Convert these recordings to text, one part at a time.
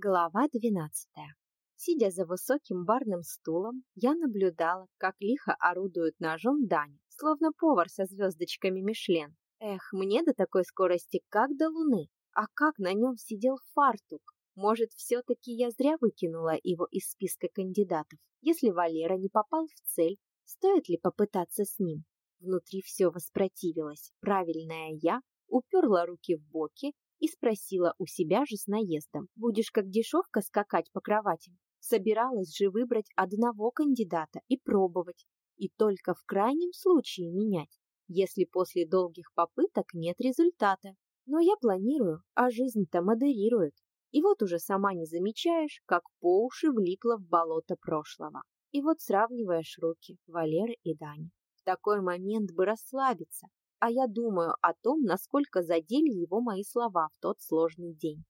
Глава двенадцатая. Сидя за высоким барным стулом, я наблюдала, как лихо орудует ножом Даня, словно повар со звездочками Мишлен. Эх, мне до такой скорости как до луны. А как на нем сидел фартук? Может, все-таки я зря выкинула его из списка кандидатов? Если Валера не попал в цель, стоит ли попытаться с ним? Внутри все воспротивилось. Правильная я уперла руки в боки и спросила у себя же с наездом. «Будешь как дешевка скакать по кроватям?» Собиралась же выбрать одного кандидата и пробовать, и только в крайнем случае менять, если после долгих попыток нет результата. Но я планирую, а жизнь-то модерирует. И вот уже сама не замечаешь, как по уши влипла в болото прошлого. И вот сравниваешь руки Валеры и Дани. В такой момент бы расслабиться, а я думаю о том, насколько задели его мои слова в тот сложный день.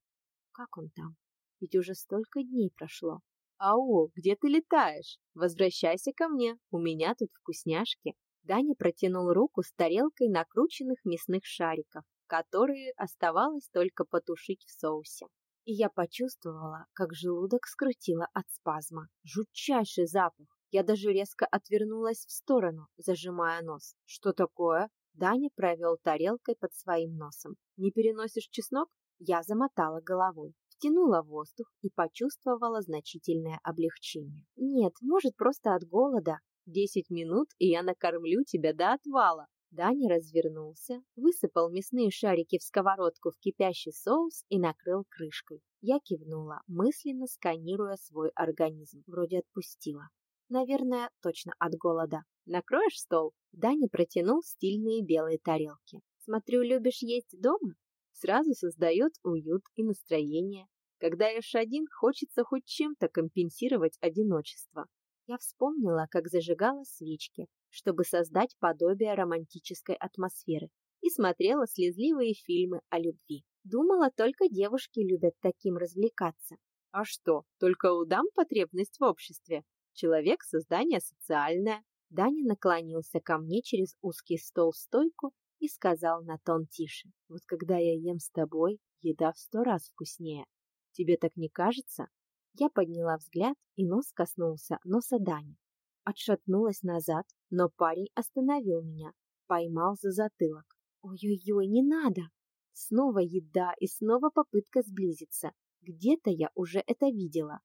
Как он там? Ведь уже столько дней прошло. «Ау, где ты летаешь? Возвращайся ко мне, у меня тут вкусняшки». Даня протянул руку с тарелкой накрученных мясных шариков, которые оставалось только потушить в соусе. И я почувствовала, как желудок скрутило от спазма. Жутчайший запах. Я даже резко отвернулась в сторону, зажимая нос. «Что такое?» Даня провел тарелкой под своим носом. «Не переносишь чеснок?» Я замотала головой, втянула воздух и почувствовала значительное облегчение. «Нет, может, просто от голода. Десять минут, и я накормлю тебя до отвала». Даня развернулся, высыпал мясные шарики в сковородку в кипящий соус и накрыл крышкой. Я кивнула, мысленно сканируя свой организм. Вроде отпустила. Наверное, точно от голода. Накроешь стол? Даня протянул стильные белые тарелки. Смотрю, любишь есть дома? Сразу создает уют и настроение. Когда ешь один, хочется хоть чем-то компенсировать одиночество. Я вспомнила, как зажигала свечки, чтобы создать подобие романтической атмосферы, и смотрела слезливые фильмы о любви. Думала, только девушки любят таким развлекаться. А что, только у дам потребность в обществе? Человек – создание социальное. Даня наклонился ко мне через узкий стол-стойку и сказал на тон тише. Вот когда я ем с тобой, еда в сто раз вкуснее. Тебе так не кажется? Я подняла взгляд, и нос коснулся носа Дани. Отшатнулась назад, но парень остановил меня, поймал за затылок. Ой-ой-ой, не надо! Снова еда и снова попытка сблизиться. Где-то я уже это видела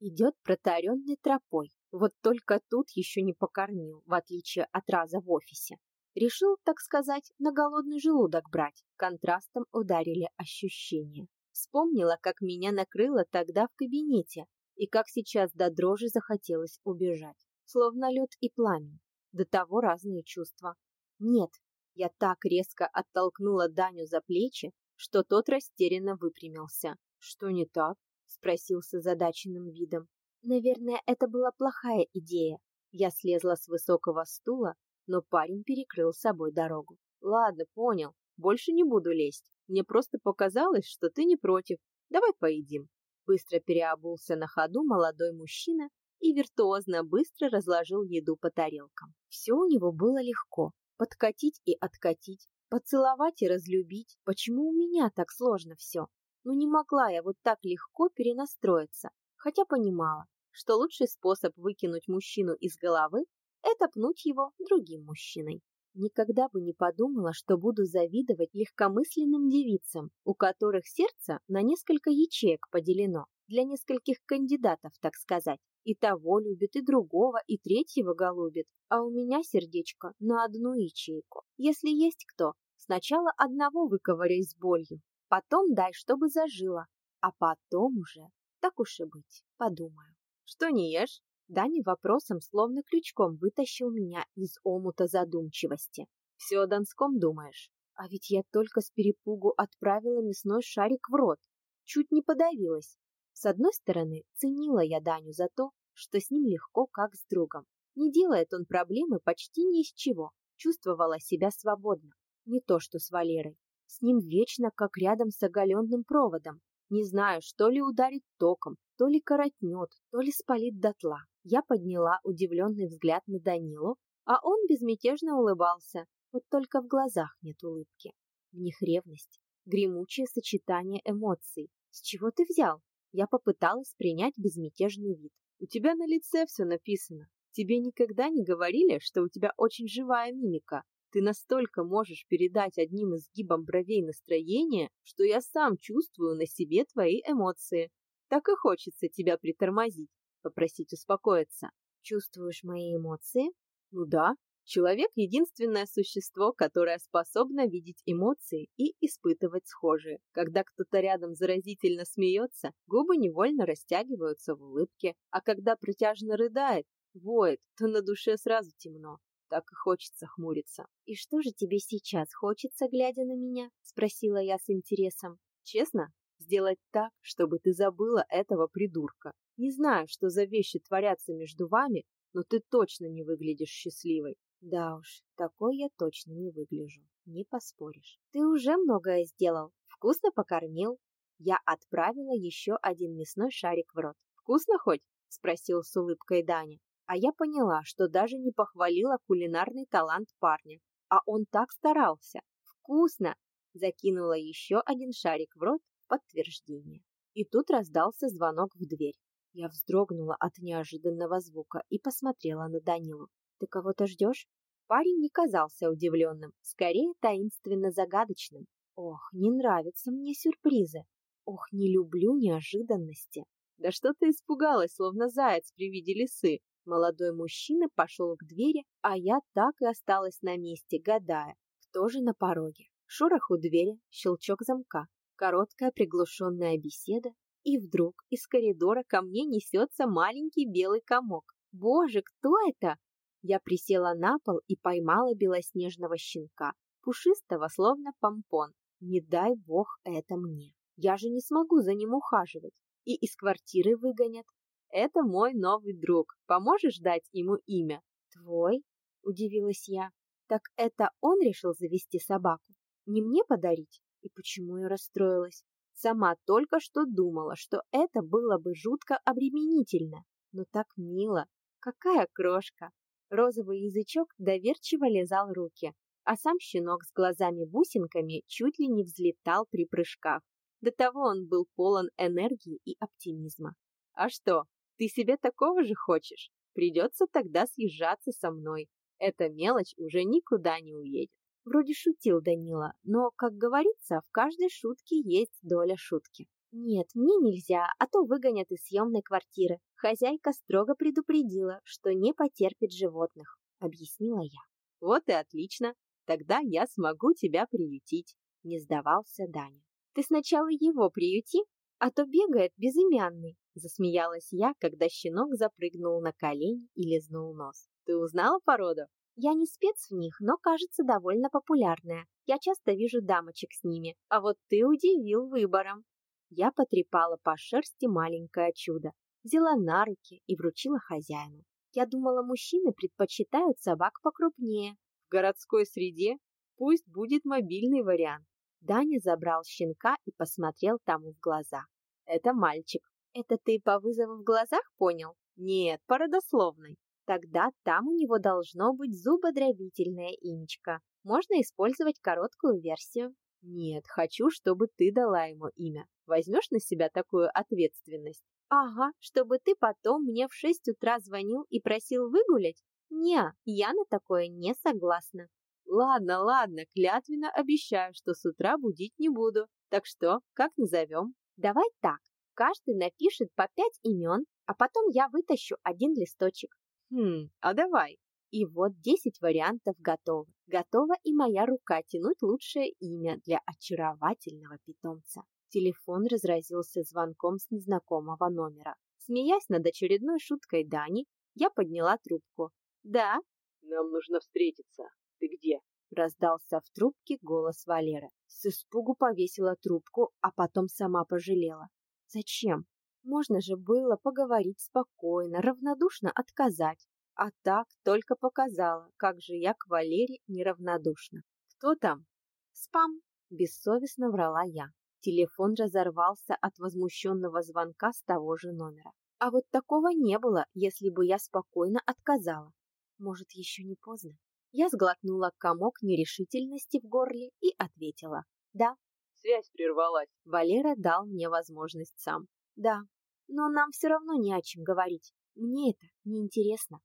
идет протаренной тропой. Вот только тут еще не покормил, в отличие от раза в офисе. Решил, так сказать, на голодный желудок брать. Контрастом ударили ощущения. Вспомнила, как меня накрыло тогда в кабинете, и как сейчас до дрожи захотелось убежать. Словно лед и пламень. До того разные чувства. Нет, я так резко оттолкнула Даню за плечи, что тот растерянно выпрямился. Что не так? спросил с озадаченным видом. Наверное, это была плохая идея. Я слезла с высокого стула, но парень перекрыл собой дорогу. Ладно, понял. Больше не буду лезть. Мне просто показалось, что ты не против. Давай поедим. Быстро переобулся на ходу молодой мужчина и виртуозно быстро разложил еду по тарелкам. Все у него было легко. Подкатить и откатить, поцеловать и разлюбить. Почему у меня так сложно все? но не могла я вот так легко перенастроиться, хотя понимала, что лучший способ выкинуть мужчину из головы – это пнуть его другим мужчиной. Никогда бы не подумала, что буду завидовать легкомысленным девицам, у которых сердце на несколько ячеек поделено, для нескольких кандидатов, так сказать. И того любит, и другого, и третьего голубит, а у меня сердечко на одну ячейку. Если есть кто, сначала одного выковыряй с болью, Потом дай, чтобы зажило, а потом уже, так уж и быть, подумаю. Что не ешь? Даня вопросом словно крючком вытащил меня из омута задумчивости. Все о Донском думаешь? А ведь я только с перепугу отправила мясной шарик в рот. Чуть не подавилась. С одной стороны, ценила я Даню за то, что с ним легко, как с другом. Не делает он проблемы почти ни из чего. Чувствовала себя свободно. Не то, что с Валерой. С ним вечно как рядом с оголенным проводом. Не знаю, что ли ударит током, то ли коротнет, то ли спалит дотла. Я подняла удивленный взгляд на Данилу, а он безмятежно улыбался, вот только в глазах нет улыбки. В них ревность, гремучее сочетание эмоций. С чего ты взял? Я попыталась принять безмятежный вид. У тебя на лице все написано. Тебе никогда не говорили, что у тебя очень живая мимика. Ты настолько можешь передать одним изгибом бровей настроение, что я сам чувствую на себе твои эмоции. Так и хочется тебя притормозить, попросить успокоиться. Чувствуешь мои эмоции? Ну да, человек — единственное существо, которое способно видеть эмоции и испытывать схожие. Когда кто-то рядом заразительно смеется, губы невольно растягиваются в улыбке, а когда протяжно рыдает, воет, то на душе сразу темно. Так и хочется хмуриться. «И что же тебе сейчас хочется, глядя на меня?» — спросила я с интересом. «Честно, сделать так, чтобы ты забыла этого придурка. Не знаю, что за вещи творятся между вами, но ты точно не выглядишь счастливой. Да уж, такой я точно не выгляжу, не поспоришь. Ты уже многое сделал, вкусно покормил. Я отправила еще один мясной шарик в рот. Вкусно хоть? Спросил с улыбкой Даня. А я поняла, что даже не похвалила кулинарный талант парня. А он так старался. Вкусно! Закинула еще один шарик в рот подтверждение. И тут раздался звонок в дверь. Я вздрогнула от неожиданного звука и посмотрела на Данилу. «Ты кого-то ждешь?» Парень не казался удивленным, скорее таинственно загадочным. Ох, не нравятся мне сюрпризы. Ох, не люблю неожиданности. Да что ты испугалась, словно заяц при виде лисы? Молодой мужчина пошел к двери, а я так и осталась на месте, гадая, кто же на пороге. Шорох у двери, щелчок замка, короткая приглушенная беседа, и вдруг из коридора ко мне несется маленький белый комок. Боже, кто это? Я присела на пол и поймала белоснежного щенка, пушистого, словно помпон. Не дай бог это мне. Я же не смогу за ним ухаживать. И из квартиры выгонят, это мой новый друг. Поможешь дать ему имя? Твой? Удивилась я. Так это он решил завести собаку? Не мне подарить? И почему я расстроилась? Сама только что думала, что это было бы жутко обременительно. Но так мило. Какая крошка! Розовый язычок доверчиво лизал руки, а сам щенок с глазами-бусинками чуть ли не взлетал при прыжках. До того он был полон энергии и оптимизма. А что, ты себе такого же хочешь? Придется тогда съезжаться со мной. Эта мелочь уже никуда не уедет. Вроде шутил Данила, но, как говорится, в каждой шутке есть доля шутки. Нет, мне нельзя, а то выгонят из съемной квартиры. Хозяйка строго предупредила, что не потерпит животных, объяснила я. Вот и отлично. Тогда я смогу тебя приютить, не сдавался Даня. Ты сначала его приюти, а то бегает безымянный, засмеялась я, когда щенок запрыгнул на колени и лизнул нос. Ты узнала породу? Я не спец в них, но, кажется, довольно популярная. Я часто вижу дамочек с ними, а вот ты удивил выбором. Я потрепала по шерсти маленькое чудо, взяла на руки и вручила хозяину. Я думала, мужчины предпочитают собак покрупнее. В городской среде пусть будет мобильный вариант. Даня забрал щенка и посмотрел тому в глаза. Это мальчик. Это ты по вызову в глазах понял? Нет, по родословной. Тогда там у него должно быть зубодробительное имечко. Можно использовать короткую версию. Нет, хочу, чтобы ты дала ему имя. Возьмешь на себя такую ответственность? Ага, чтобы ты потом мне в шесть утра звонил и просил выгулять? Не, я на такое не согласна. Ладно, ладно, клятвенно обещаю, что с утра будить не буду. Так что, как назовем? Давай так. Каждый напишет по пять имен, а потом я вытащу один листочек. Хм, а давай. И вот десять вариантов готовы. Готова и моя рука тянуть лучшее имя для очаровательного питомца. Телефон разразился звонком с незнакомого номера. Смеясь над очередной шуткой Дани, я подняла трубку. «Да?» «Нам нужно встретиться. Ты где?» Раздался в трубке голос Валеры. С испугу повесила трубку, а потом сама пожалела. Зачем? Можно же было поговорить спокойно, равнодушно отказать. А так только показала, как же я к Валере неравнодушна. «Кто там?» «Спам», — бессовестно врала я. Телефон разорвался от возмущенного звонка с того же номера. А вот такого не было, если бы я спокойно отказала. Может, еще не поздно? Я сглотнула комок нерешительности в горле и ответила. Да. Связь прервалась. Валера дал мне возможность сам. Да, но нам все равно не о чем говорить. Мне это неинтересно.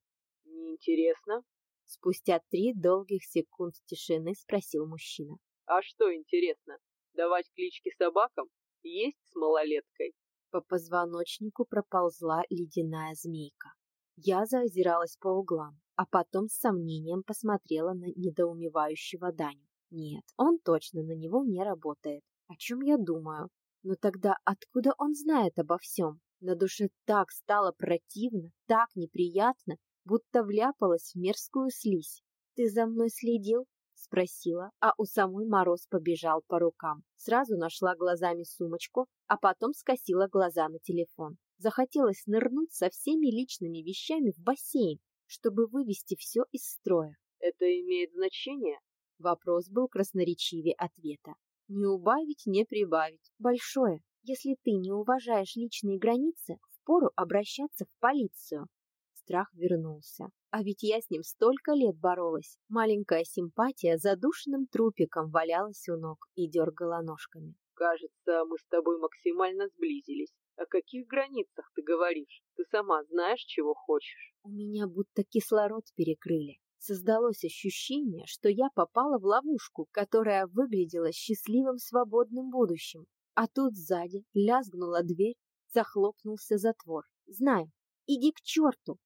Неинтересно? Спустя три долгих секунд тишины спросил мужчина. А что интересно? Давать клички собакам? Есть с малолеткой? По позвоночнику проползла ледяная змейка. Я заозиралась по углам, а потом с сомнением посмотрела на недоумевающего Даню. Нет, он точно на него не работает. О чем я думаю? Но тогда откуда он знает обо всем? На душе так стало противно, так неприятно, будто вляпалась в мерзкую слизь. «Ты за мной следил?» — спросила, а у самой мороз побежал по рукам. Сразу нашла глазами сумочку, а потом скосила глаза на телефон. Захотелось нырнуть со всеми личными вещами в бассейн, чтобы вывести все из строя. «Это имеет значение?» Вопрос был красноречивее ответа. Не убавить, не прибавить. Большое. Если ты не уважаешь личные границы, впору обращаться в полицию. Страх вернулся. А ведь я с ним столько лет боролась. Маленькая симпатия задушенным трупиком валялась у ног и дергала ножками. Кажется, мы с тобой максимально сблизились. О каких границах ты говоришь? Ты сама знаешь, чего хочешь. У меня будто кислород перекрыли. Создалось ощущение, что я попала в ловушку, которая выглядела счастливым свободным будущим. А тут сзади лязгнула дверь, захлопнулся затвор. Знаю, иди к черту.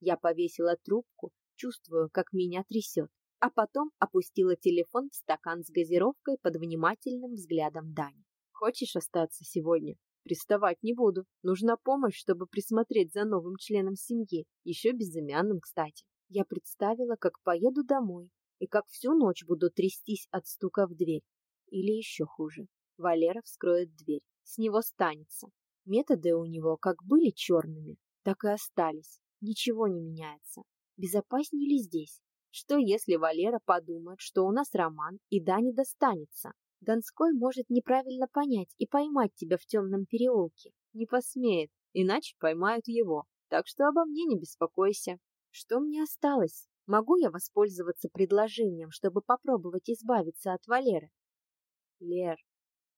Я повесила трубку, чувствую, как меня трясет, а потом опустила телефон в стакан с газировкой под внимательным взглядом Дани. Хочешь остаться сегодня? Приставать не буду. Нужна помощь, чтобы присмотреть за новым членом семьи, еще безымянным, кстати. Я представила, как поеду домой и как всю ночь буду трястись от стука в дверь. Или еще хуже. Валера вскроет дверь. С него станется. Методы у него как были черными, так и остались. Ничего не меняется. Безопаснее ли здесь? Что если Валера подумает, что у нас роман и да не достанется? Донской может неправильно понять и поймать тебя в темном переулке. Не посмеет, иначе поймают его. Так что обо мне не беспокойся. Что мне осталось? Могу я воспользоваться предложением, чтобы попробовать избавиться от Валеры? Лер,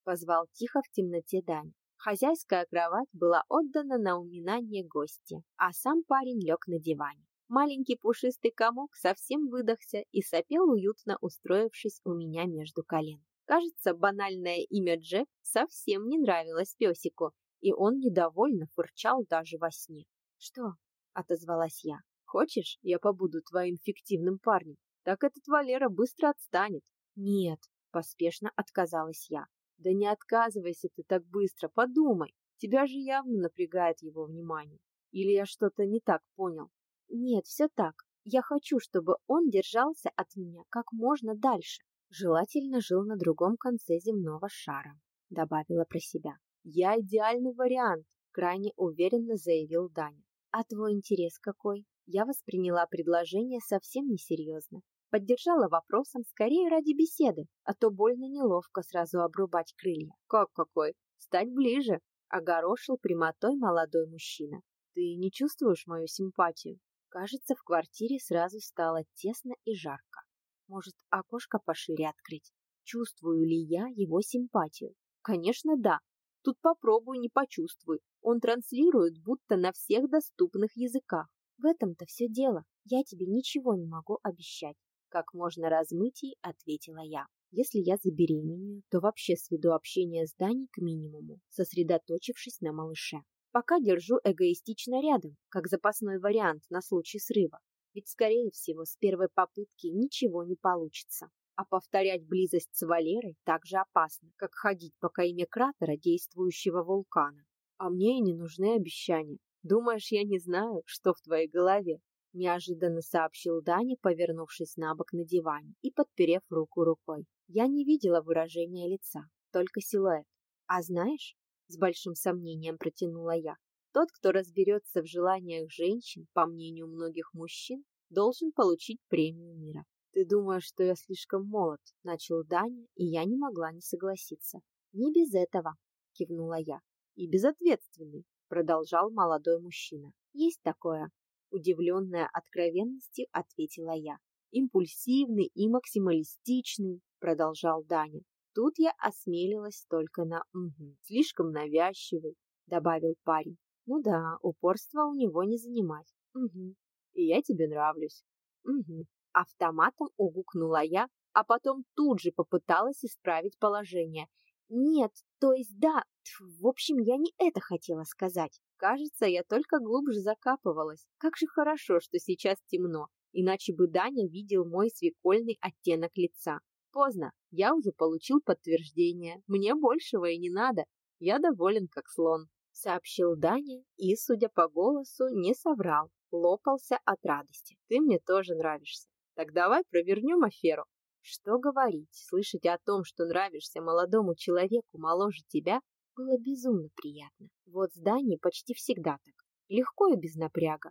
позвал тихо в темноте Дань. Хозяйская кровать была отдана на уминание гостя, а сам парень лег на диване. Маленький пушистый комок совсем выдохся и сопел уютно, устроившись у меня между колен. Кажется, банальное имя Джек совсем не нравилось песику, и он недовольно фырчал даже во сне. «Что?» — отозвалась я. Хочешь, я побуду твоим фиктивным парнем? Так этот Валера быстро отстанет. Нет, поспешно отказалась я. Да не отказывайся ты так быстро, подумай. Тебя же явно напрягает его внимание. Или я что-то не так понял? Нет, все так. Я хочу, чтобы он держался от меня как можно дальше. Желательно жил на другом конце земного шара, добавила про себя. Я идеальный вариант, крайне уверенно заявил Даня. А твой интерес какой? Я восприняла предложение совсем несерьезно. Поддержала вопросом скорее ради беседы, а то больно неловко сразу обрубать крылья. Как какой? Стать ближе, огорошил прямотой молодой мужчина. Ты не чувствуешь мою симпатию? Кажется, в квартире сразу стало тесно и жарко. Может, окошко пошире открыть? Чувствую ли я его симпатию? Конечно, да. Тут попробуй не почувствуй. Он транслирует будто на всех доступных языках. В этом-то все дело. Я тебе ничего не могу обещать. Как можно размытей, ответила я. Если я забеременею, то вообще сведу общение с Даней к минимуму, сосредоточившись на малыше. Пока держу эгоистично рядом, как запасной вариант на случай срыва. Ведь, скорее всего, с первой попытки ничего не получится. А повторять близость с Валерой так же опасно, как ходить по кайме кратера действующего вулкана. А мне и не нужны обещания. Думаешь, я не знаю, что в твоей голове? Неожиданно сообщил Даня, повернувшись на бок на диване и подперев руку рукой. Я не видела выражения лица, только силуэт. А знаешь, с большим сомнением протянула я, тот, кто разберется в желаниях женщин, по мнению многих мужчин, должен получить премию мира. Ты думаешь, что я слишком молод, начал Даня, и я не могла не согласиться. Не без этого, кивнула я. И безответственный, продолжал молодой мужчина. Есть такое, удивленная откровенностью ответила я. Импульсивный и максималистичный, продолжал Даня. Тут я осмелилась только на «угу». Слишком навязчивый, добавил парень. Ну да, упорство у него не занимать. Угу. И я тебе нравлюсь. Угу. Автоматом угукнула я, а потом тут же попыталась исправить положение. Нет, то есть да, в общем, я не это хотела сказать. Кажется, я только глубже закапывалась. Как же хорошо, что сейчас темно, иначе бы Даня видел мой свекольный оттенок лица. Поздно, я уже получил подтверждение, мне большего и не надо. Я доволен, как слон, сообщил Даня и, судя по голосу, не соврал, лопался от радости. Ты мне тоже нравишься. Так давай провернем аферу. Что говорить, слышать о том, что нравишься молодому человеку моложе тебя, было безумно приятно. Вот с Даней почти всегда так. Легко и без напряга.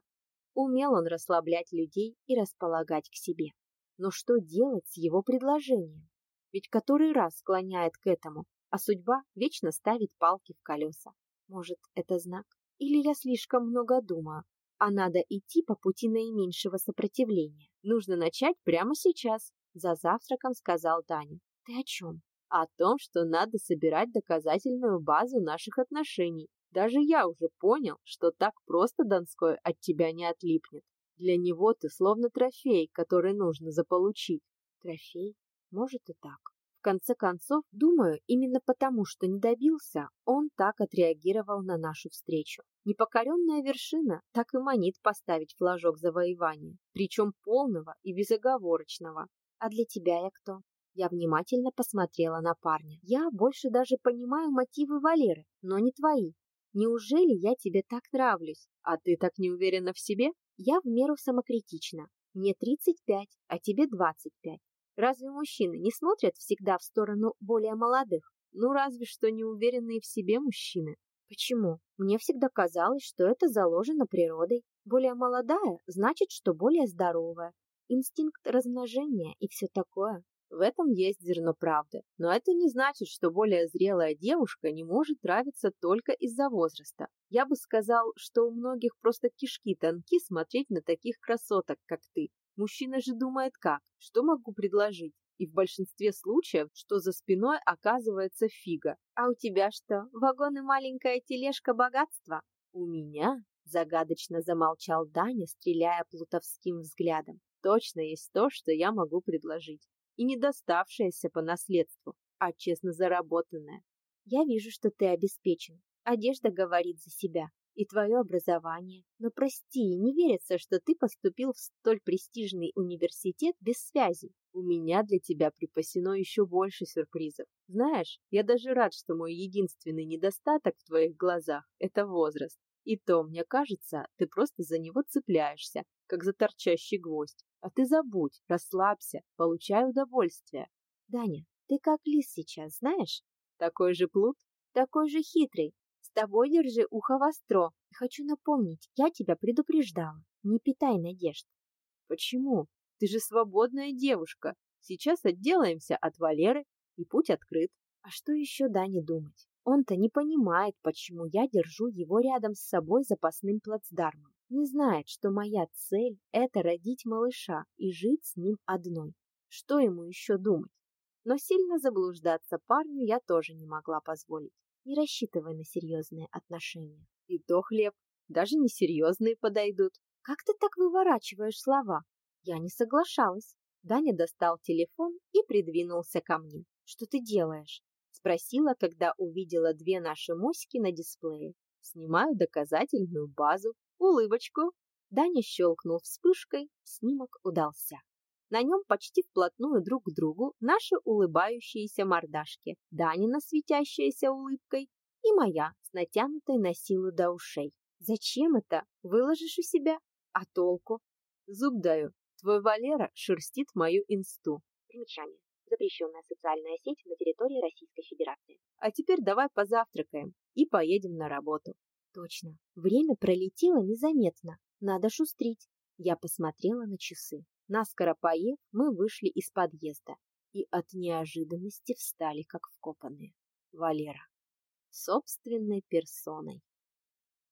Умел он расслаблять людей и располагать к себе. Но что делать с его предложением? Ведь который раз склоняет к этому, а судьба вечно ставит палки в колеса. Может, это знак? Или я слишком много думаю, а надо идти по пути наименьшего сопротивления? Нужно начать прямо сейчас, за завтраком сказал Таня. Ты о чем? О том, что надо собирать доказательную базу наших отношений. Даже я уже понял, что так просто Донской от тебя не отлипнет. Для него ты словно трофей, который нужно заполучить. Трофей? Может и так. В конце концов, думаю, именно потому, что не добился, он так отреагировал на нашу встречу. Непокоренная вершина так и манит поставить флажок завоевания, причем полного и безоговорочного. А для тебя я кто? Я внимательно посмотрела на парня. Я больше даже понимаю мотивы Валеры, но не твои. Неужели я тебе так нравлюсь? А ты так не уверена в себе? Я в меру самокритична. Мне 35, а тебе 25. Разве мужчины не смотрят всегда в сторону более молодых? Ну, разве что неуверенные в себе мужчины. Почему? Мне всегда казалось, что это заложено природой. Более молодая значит, что более здоровая. Инстинкт размножения и все такое. В этом есть зерно правды, но это не значит, что более зрелая девушка не может нравиться только из-за возраста. Я бы сказал, что у многих просто кишки тонки смотреть на таких красоток, как ты. Мужчина же думает как, что могу предложить, и в большинстве случаев, что за спиной оказывается фига. А у тебя что, вагон и маленькая тележка богатства? У меня? Загадочно замолчал Даня, стреляя плутовским взглядом. Точно есть то, что я могу предложить и не доставшееся по наследству, а честно заработанное. Я вижу, что ты обеспечен. Одежда говорит за себя. И твое образование. Но прости, не верится, что ты поступил в столь престижный университет без связей. У меня для тебя припасено еще больше сюрпризов. Знаешь, я даже рад, что мой единственный недостаток в твоих глазах – это возраст. И то, мне кажется, ты просто за него цепляешься, как за торчащий гвоздь. А ты забудь, расслабься, получай удовольствие. Даня, ты как лис сейчас, знаешь? Такой же плут, такой же хитрый. С тобой держи ухо востро. Хочу напомнить, я тебя предупреждала. Не питай надежд. Почему? Ты же свободная девушка. Сейчас отделаемся от Валеры, и путь открыт. А что еще Дане думать? Он-то не понимает, почему я держу его рядом с собой запасным плацдармом. Не знает, что моя цель – это родить малыша и жить с ним одной. Что ему еще думать? Но сильно заблуждаться парню я тоже не могла позволить. Не рассчитывай на серьезные отношения. И то хлеб, даже несерьезные подойдут. Как ты так выворачиваешь слова? Я не соглашалась. Даня достал телефон и придвинулся ко мне. Что ты делаешь? Спросила, когда увидела две наши моськи на дисплее. Снимаю доказательную базу. Улыбочку. Даня щелкнул вспышкой, снимок удался. На нем почти вплотную друг к другу наши улыбающиеся мордашки, Данина светящаяся улыбкой и моя с натянутой на силу до ушей. Зачем это? Выложишь у себя? А толку? Зуб даю. Твой Валера шерстит мою инсту. Примечание запрещенная социальная сеть на территории Российской Федерации. А теперь давай позавтракаем и поедем на работу. Точно. Время пролетело незаметно. Надо шустрить. Я посмотрела на часы. Наскоро поев, мы вышли из подъезда и от неожиданности встали как вкопанные. Валера. Собственной персоной.